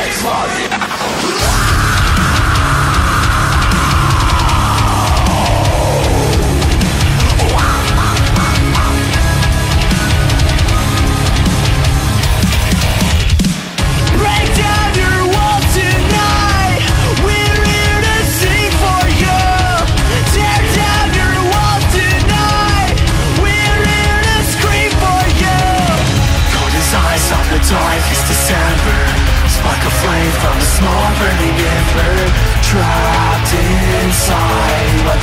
Transforme! about